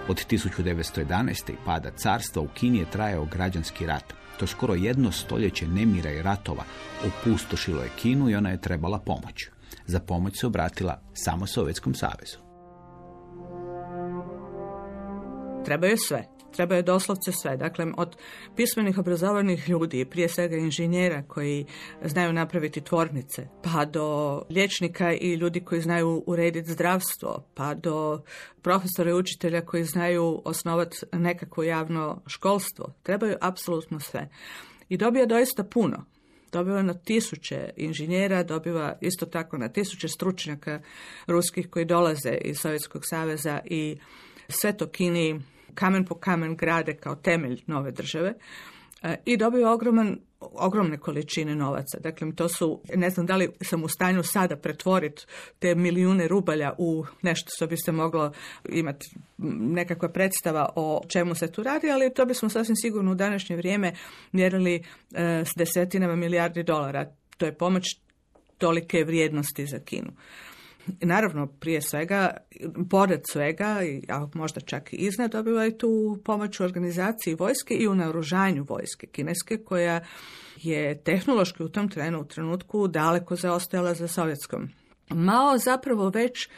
Od 1911. i pada carstva u Kini je trajao građanski rat. To skoro jedno stoljeće nemira i ratova opustošilo je Kinu i ona je trebala pomoć. Za pomoć se obratila samo Sovjetskom savezu. Trebaju sve. Trebaju doslovce sve. Dakle, od pismenih obrazovanih ljudi, prije svega inženjera koji znaju napraviti tvornice, pa do liječnika i ljudi koji znaju urediti zdravstvo, pa do profesora i učitelja koji znaju osnovati nekakvo javno školstvo. Trebaju apsolutno sve. I dobija doista puno. Dobiva na tisuće inženjera, dobiva isto tako na tisuće stručnjaka ruskih koji dolaze iz Sovjetskog saveza i sve to Kini kamen po kamen grade kao temelj nove države. e, i dobiva ogroman ogromne količine novaca. Dakle, to su, ne znam da li sam u stanju sada pretvoriti te milijune rubalja u nešto što bi se moglo imati nekakva predstava o čemu se tu radi, ali to bismo sasvim sigurno u današnje vrijeme mjerili e, s desetinama milijardi dolara. To je pomoć tolike vrijednosti za Kinu. Naravno, prije svega, pored svega, a možda čak i iznad, dobivaju tu pomoć u organizaciji vojske i u naoružanju vojske kineske, koja je tehnološki u tom trenu, trenutku daleko zaostajala za sovjetskom. Mao zapravo već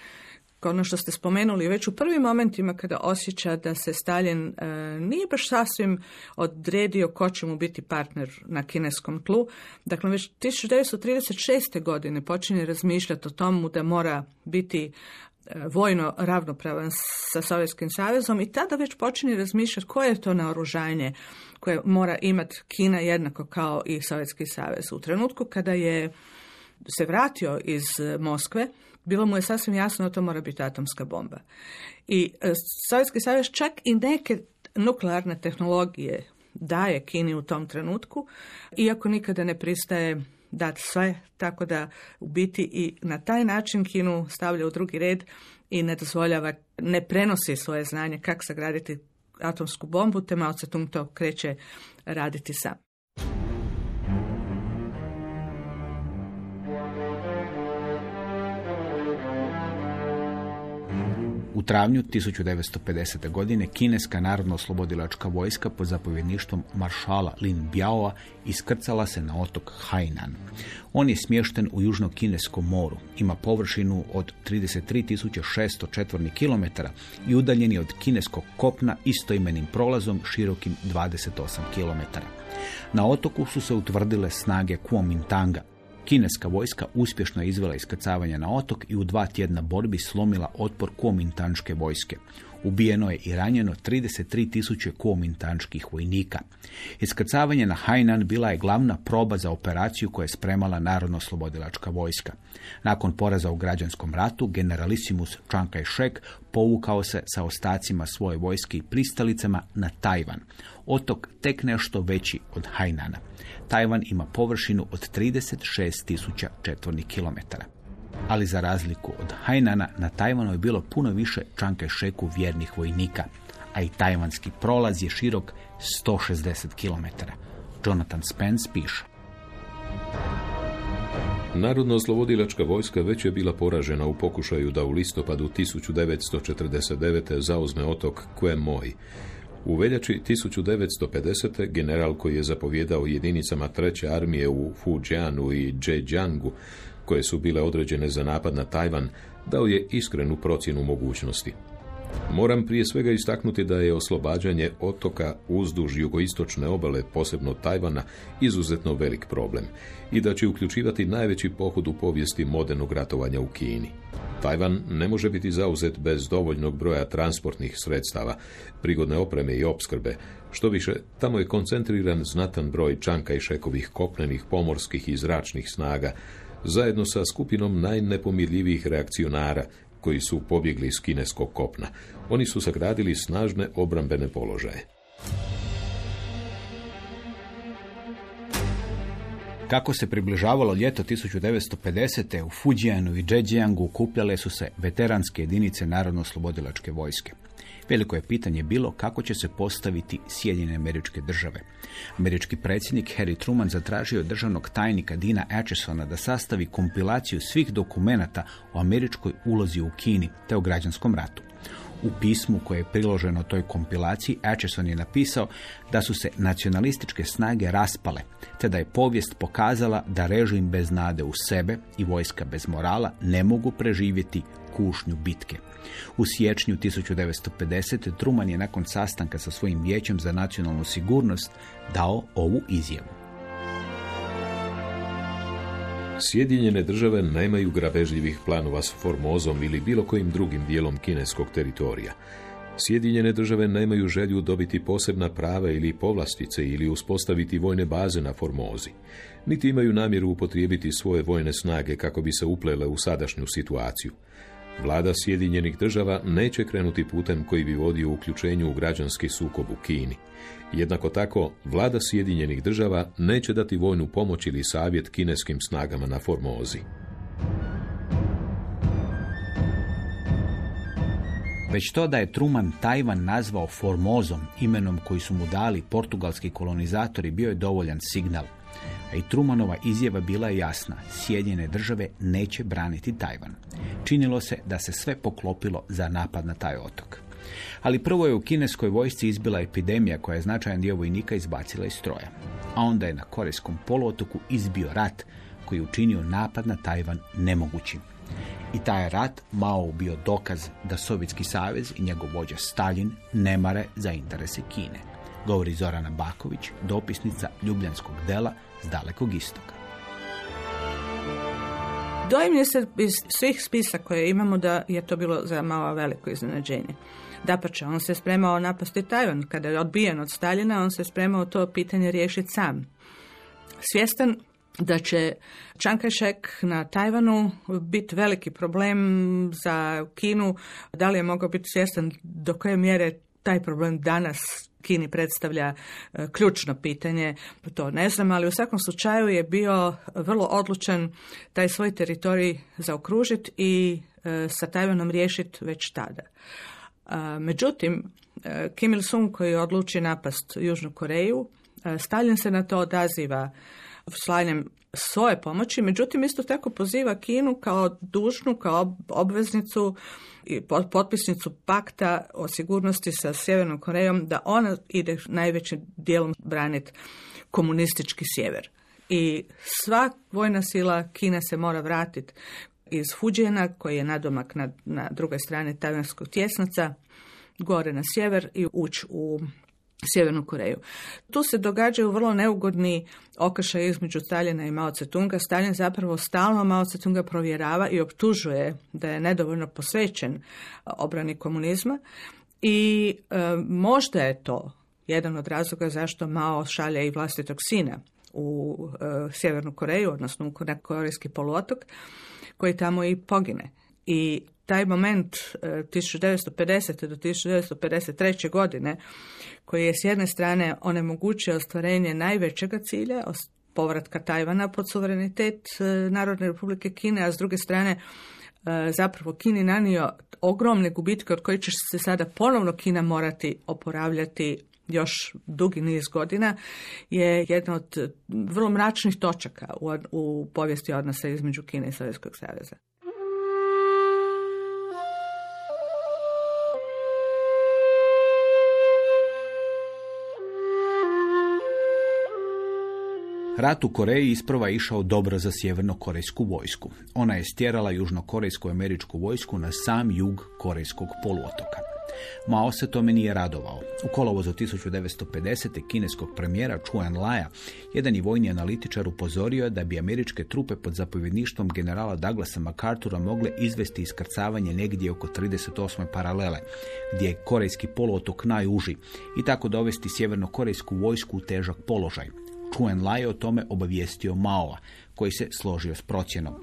ono što ste spomenuli, već u prvim momentima kada osjeća da se Stalin e, nije baš sasvim odredio ko će mu biti partner na kineskom tlu. Dakle, već 1936. godine počinje razmišljati o tomu da mora biti e, vojno ravnopravan sa Sovjetskim savezom i tada već počinje razmišljati koje je to naoružanje koje mora imati Kina jednako kao i Sovjetski savez. U trenutku kada je se vratio iz Moskve, bilo mu je sasvim jasno da to mora biti atomska bomba. I e, Sovjetski savez čak i neke nuklearne tehnologije daje Kini u tom trenutku, iako nikada ne pristaje dati sve, tako da u biti i na taj način Kinu stavlja u drugi red i ne dozvoljava, ne prenosi svoje znanje kako sagraditi atomsku bombu, te Mao Tse-tung to kreće raditi sam. U travnju 1950. godine kineska narodno-oslobodilačka vojska pod zapovjedništvom maršala Lin Biaoa iskrcala se na otok Hainan. On je smješten u južno-kineskom moru, ima površinu od 33.600 četvornih kilometara i udaljen je od kineskog kopna istoimenim prolazom širokim 28 kilometara. Na otoku su se utvrdile snage Kuomintanga, Kineska vojska uspješno je izvela iskrcavanje na otok i u dva tjedna borbi slomila otpor kuomintančke vojske. Ubijeno je i ranjeno 33 tisuće kuomintančkih vojnika. Iskrcavanje na Hainan bila je glavna proba za operaciju koju je spremala Narodno-slobodilačka vojska. Nakon poraza u građanskom ratu, generalisimus Chiang Kai-shek povukao se sa ostacima svoje vojske i pristalicama na Tajvan, otok tek nešto veći od Hainana. Tajvan ima površinu od 36 tisuća četvornih kilometara. Ali za razliku od Hainana, na Tajvanu je bilo puno više Čanke Šeku vjernih vojnika, a i tajvanski prolaz je širok 160 km. Jonathan Spence piše. Narodno-oslobodilačka vojska već je bila poražena u pokušaju da u listopadu 1949. zauzme otok Moj. U veljači 1950. general koji je zapovjedao jedinicama treće armije u Fujianu i Zhejiangu, koje su bile određene za napad na Tajvan, dao je iskrenu procjenu mogućnosti. Moram prije svega istaknuti da je oslobađanje otoka uzduž jugoistočne obale, posebno Tajvana, izuzetno velik problem i da će uključivati najveći pohod u povijesti modernog ratovanja u Kini. Tajvan ne može biti zauzet bez dovoljnog broja transportnih sredstava, prigodne opreme i opskrbe. Što više, tamo je koncentriran znatan broj čanka i šekovih kopnenih, pomorskih i zračnih snaga, zajedno sa skupinom najnepomirljivijih reakcionara koji su pobjegli iz kineskog kopna. Oni su sagradili snažne obrambene položaje. Kako se približavalo ljeto 1950. u Fujianu i Zhejiangu kupljale su se veteranske jedinice Narodno-slobodilačke vojske. Veliko je pitanje bilo kako će se postaviti Sjedinjene američke države. Američki predsjednik Harry Truman zatražio od državnog tajnika Dina Achesona da sastavi kompilaciju svih dokumenata o američkoj ulozi u Kini te o građanskom ratu. U pismu koje je priloženo toj kompilaciji, Acheson je napisao da su se nacionalističke snage raspale, te da je povijest pokazala da režim bez nade u sebe i vojska bez morala ne mogu preživjeti kušnju bitke. U siječnju 1950. Truman je nakon sastanka sa svojim vijećem za nacionalnu sigurnost dao ovu izjavu. Sjedinjene države nemaju grabežljivih planova s Formozom ili bilo kojim drugim dijelom kineskog teritorija. Sjedinjene države nemaju želju dobiti posebna prava ili povlastice ili uspostaviti vojne baze na Formozi. Niti imaju namjeru upotrijebiti svoje vojne snage kako bi se uplele u sadašnju situaciju. Vlada Sjedinjenih država neće krenuti putem koji bi vodio uključenju u građanski sukob u Kini. Jednako tako, vlada Sjedinjenih država neće dati vojnu pomoć ili savjet kineskim snagama na Formozi. Već to da je Truman Tajvan nazvao Formozom, imenom koji su mu dali portugalski kolonizatori, bio je dovoljan signal. A i Trumanova izjava bila je jasna. Sjedinjene države neće braniti Tajvan. Činilo se da se sve poklopilo za napad na taj otok. Ali prvo je u kineskoj vojsci izbila epidemija koja je značajan dio vojnika izbacila iz stroja. A onda je na Korejskom poluotoku izbio rat koji je učinio napad na Tajvan nemogućim. I taj rat Mao bio dokaz da Sovjetski savez i njegov vođa Stalin ne mare za interese Kine. Govori Zorana Baković, dopisnica Ljubljanskog dela s dalekog istoka. Dojim se iz svih spisa koje imamo da je to bilo za Mao veliko iznenađenje. Dapače, on se spremao napasti Tajvan. Kada je odbijen od Staljina, on se spremao to pitanje riješiti sam. Svjestan da će Kai-shek na Tajvanu biti veliki problem za Kinu. Da li je mogao biti svjestan do koje mjere taj problem danas Kini predstavlja e, ključno pitanje, to ne znam, ali u svakom slučaju je bio vrlo odlučan taj svoj teritorij zaokružiti i e, sa Tajvanom riješiti već tada. Međutim, e, Kim Il-sung koji odluči napast Južnu Koreju, Stalin se na to odaziva slanjem svoje pomoći, međutim isto tako poziva Kinu kao dužnu, kao obveznicu i potpisnicu pakta o sigurnosti sa Sjevernom Korejom da ona ide najvećim dijelom braniti komunistički sjever. I sva vojna sila Kina se mora vratiti iz Fuđena, koji je nadomak na, na drugoj strani Tajvanskog tjesnaca, gore na sjever i ući u Sjevernu Koreju. Tu se događaju vrlo neugodni okršaj između Staljina i Mao Tse-tunga. Stalin zapravo stalno Mao Tse-tunga provjerava i optužuje da je nedovoljno posvećen obrani komunizma i e, možda je to jedan od razloga zašto Mao šalje i vlastitog sina u e, Sjevernu Koreju, odnosno u Korejski poluotok, koji tamo i pogine. I taj moment 1950. E, do 1953. godine koji je s jedne strane onemogućio ostvarenje najvećega cilja, povratka Tajvana pod suverenitet e, Narodne republike Kine, a s druge strane e, zapravo Kini nanio ogromne gubitke od kojih će se sada ponovno Kina morati oporavljati još dugi niz godina, je jedna od vrlo mračnih točaka u povijesti odnosa između Kine i Sovjetskog saveza. Rat u Koreji isprva išao dobro za sjeverno-korejsku vojsku. Ona je stjerala južno-korejsku američku vojsku na sam jug korejskog poluotoka. Mao se tome nije radovao. U kolovozu 1950. kineskog premijera Chuan Laja, jedan i vojni analitičar upozorio je da bi američke trupe pod zapovjedništvom generala Douglasa MacArthura mogle izvesti iskrcavanje negdje oko 38. paralele, gdje je korejski poluotok najuži i tako dovesti sjeverno-korejsku vojsku u težak položaj. Chuen Lai o tome obavijestio Maoa, koji se složio s procjenom.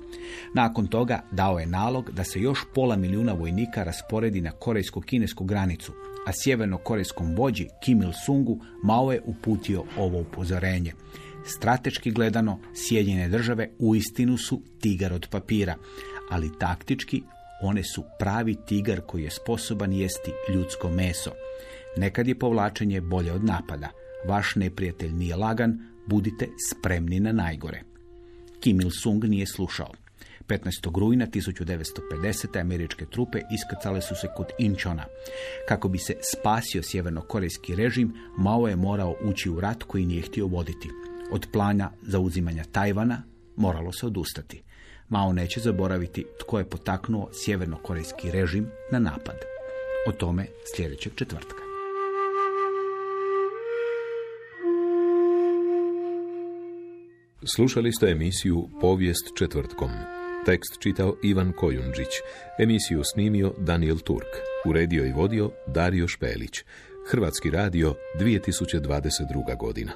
Nakon toga dao je nalog da se još pola milijuna vojnika rasporedi na korejsko-kinesku granicu, a sjeverno-korejskom vođi Kim Il-sungu Mao je uputio ovo upozorenje. Strateški gledano, Sjedinjene države uistinu su tigar od papira, ali taktički one su pravi tigar koji je sposoban jesti ljudsko meso. Nekad je povlačenje bolje od napada. Vaš neprijatelj nije lagan, budite spremni na najgore. Kim Il-sung nije slušao. 15. rujna 1950. američke trupe iskrcale su se kod Inčona. Kako bi se spasio sjevernokorejski režim, Mao je morao ući u rat koji nije htio voditi. Od plana zauzimanja Tajvana moralo se odustati. Mao neće zaboraviti tko je potaknuo sjevernokorejski režim na napad. O tome sljedećeg četvrtka. Slušali ste emisiju Povijest četvrtkom. Tekst čitao Ivan Kojundžić. Emisiju snimio Daniel Turk. Uredio i vodio Dario Špelić. Hrvatski radio 2022. godina.